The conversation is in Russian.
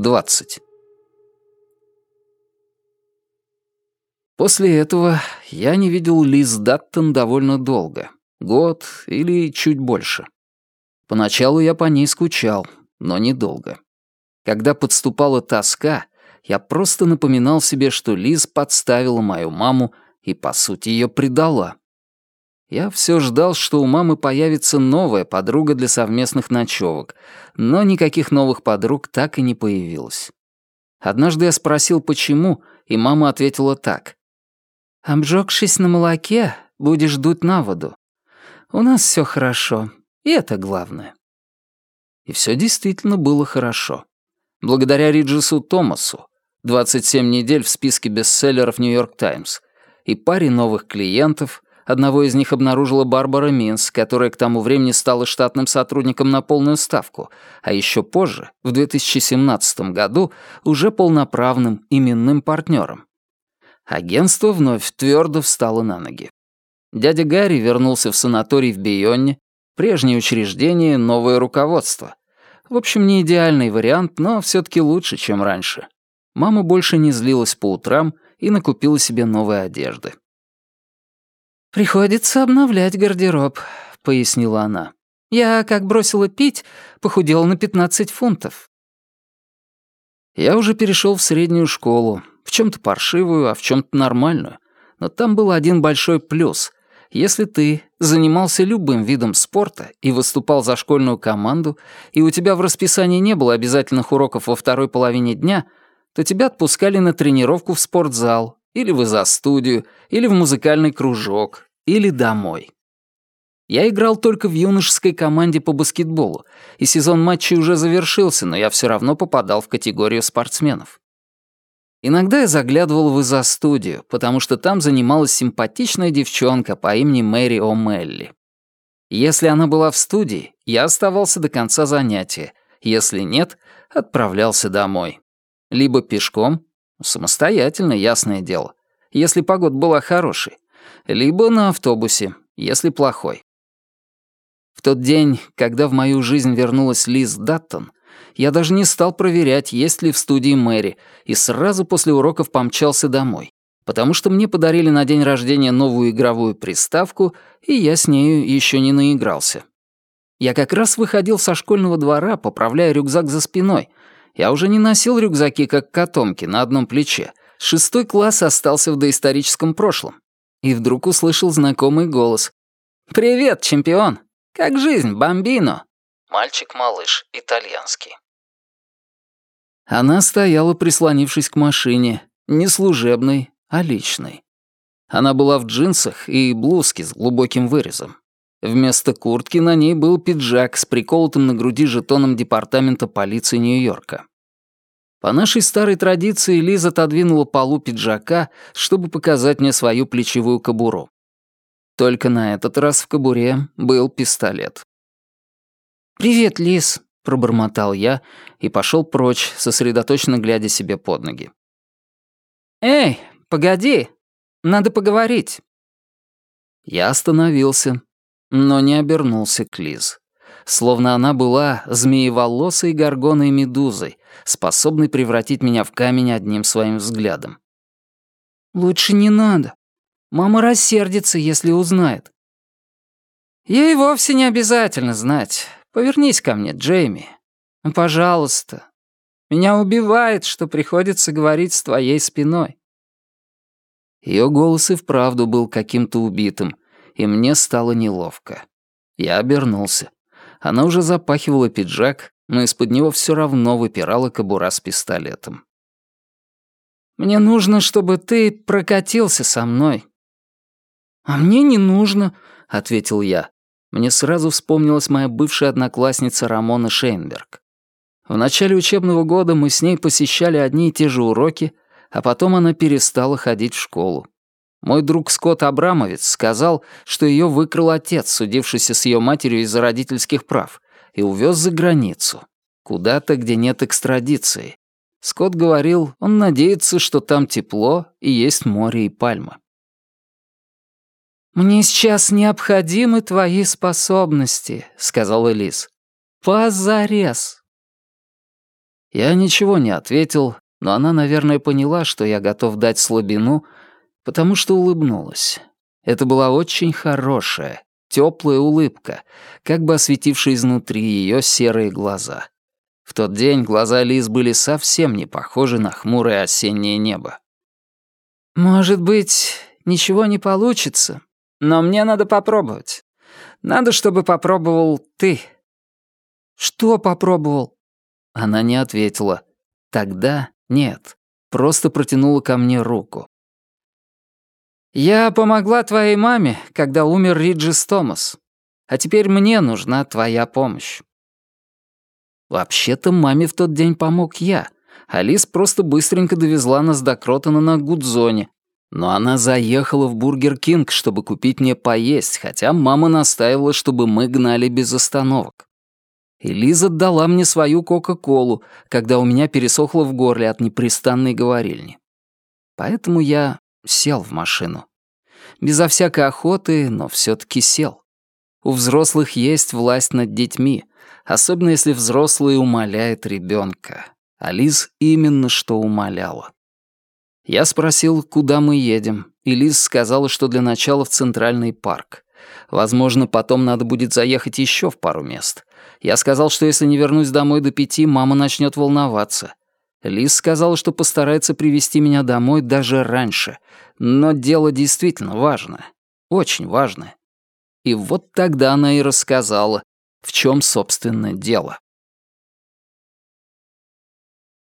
20. После этого я не видел Лиз Даттон довольно долго. Год или чуть больше. Поначалу я по ней скучал, но недолго. Когда подступала тоска, я просто напоминал себе, что Лиз подставила мою маму и, по сути, ее предала. Я все ждал, что у мамы появится новая подруга для совместных ночевок, но никаких новых подруг так и не появилось. Однажды я спросил, почему, и мама ответила так. Обжегшись на молоке, будешь дуть на воду. У нас все хорошо, и это главное. И все действительно было хорошо. Благодаря Риджесу Томасу, 27 недель в списке бестселлеров «Нью-Йорк Таймс», и паре новых клиентов, одного из них обнаружила Барбара Минс, которая к тому времени стала штатным сотрудником на полную ставку, а еще позже, в 2017 году, уже полноправным именным партнером. Агентство вновь твердо встало на ноги. Дядя Гарри вернулся в санаторий в Бейонне, прежнее учреждение, новое руководство. В общем, не идеальный вариант, но все таки лучше, чем раньше. Мама больше не злилась по утрам и накупила себе новой одежды. «Приходится обновлять гардероб», — пояснила она. «Я, как бросила пить, похудела на 15 фунтов». Я уже перешел в среднюю школу, в чем-то паршивую, а в чем-то нормальную. Но там был один большой плюс. Если ты занимался любым видом спорта и выступал за школьную команду, и у тебя в расписании не было обязательных уроков во второй половине дня, то тебя отпускали на тренировку в спортзал, или в изо-студию, или в музыкальный кружок, или домой. Я играл только в юношеской команде по баскетболу, и сезон матчей уже завершился, но я все равно попадал в категорию спортсменов. Иногда я заглядывал в изо-студию, потому что там занималась симпатичная девчонка по имени Мэри О'Мелли. Если она была в студии, я оставался до конца занятия. Если нет, отправлялся домой. Либо пешком, самостоятельно, ясное дело, если погода была хорошей, либо на автобусе, если плохой. В тот день, когда в мою жизнь вернулась Лиз Даттон, я даже не стал проверять, есть ли в студии Мэри, и сразу после уроков помчался домой, потому что мне подарили на день рождения новую игровую приставку, и я с нею еще не наигрался. Я как раз выходил со школьного двора, поправляя рюкзак за спиной. Я уже не носил рюкзаки, как котомки, на одном плече. Шестой класс остался в доисторическом прошлом. И вдруг услышал знакомый голос. «Привет, чемпион! Как жизнь, бомбино?» Мальчик-малыш, итальянский. Она стояла, прислонившись к машине, не служебной, а личной. Она была в джинсах и блузке с глубоким вырезом. Вместо куртки на ней был пиджак с приколотым на груди жетоном департамента полиции Нью-Йорка. По нашей старой традиции Лиза отодвинула полу пиджака, чтобы показать мне свою плечевую кобуру. Только на этот раз в кобуре был пистолет. «Привет, Лиз», — пробормотал я и пошел прочь, сосредоточенно глядя себе под ноги. «Эй, погоди, надо поговорить». Я остановился, но не обернулся к Лиз. Словно она была змееволосой горгоной медузой, способной превратить меня в камень одним своим взглядом. «Лучше не надо. Мама рассердится, если узнает». Ей вовсе не обязательно знать. Повернись ко мне, Джейми. Пожалуйста. Меня убивает, что приходится говорить с твоей спиной». Ее голос и вправду был каким-то убитым, и мне стало неловко. Я обернулся. Она уже запахивала пиджак, но из-под него все равно выпирала кобура с пистолетом. «Мне нужно, чтобы ты прокатился со мной». «А мне не нужно», — ответил я. Мне сразу вспомнилась моя бывшая одноклассница Рамона Шейнберг. В начале учебного года мы с ней посещали одни и те же уроки, а потом она перестала ходить в школу. Мой друг Скотт Абрамовец сказал, что ее выкрал отец, судившийся с ее матерью из-за родительских прав, и увез за границу, куда-то, где нет экстрадиции. Скотт говорил, он надеется, что там тепло и есть море и пальмы. «Мне сейчас необходимы твои способности», — сказал Элис. «Позарез». Я ничего не ответил, но она, наверное, поняла, что я готов дать слабину, потому что улыбнулась. Это была очень хорошая, теплая улыбка, как бы осветившая изнутри ее серые глаза. В тот день глаза Лиз были совсем не похожи на хмурое осеннее небо. «Может быть, ничего не получится, но мне надо попробовать. Надо, чтобы попробовал ты». «Что попробовал?» Она не ответила. Тогда нет, просто протянула ко мне руку. «Я помогла твоей маме, когда умер Риджис Томас. А теперь мне нужна твоя помощь». Вообще-то маме в тот день помог я. А Лиз просто быстренько довезла нас до Кротона на Гудзоне. Но она заехала в Бургер Кинг, чтобы купить мне поесть, хотя мама настаивала, чтобы мы гнали без остановок. И Лиза дала мне свою Кока-Колу, когда у меня пересохло в горле от непрестанной говорильни. Поэтому я сел в машину. Безо всякой охоты, но все таки сел. У взрослых есть власть над детьми, особенно если взрослый умоляет ребенка. А Лиз именно что умоляла. Я спросил, куда мы едем, и Лиз сказала, что для начала в Центральный парк. Возможно, потом надо будет заехать еще в пару мест. Я сказал, что если не вернусь домой до пяти, мама начнет волноваться. Лиз сказала, что постарается привести меня домой даже раньше. Но дело действительно важное. Очень важное. И вот тогда она и рассказала, в чем, собственно, дело.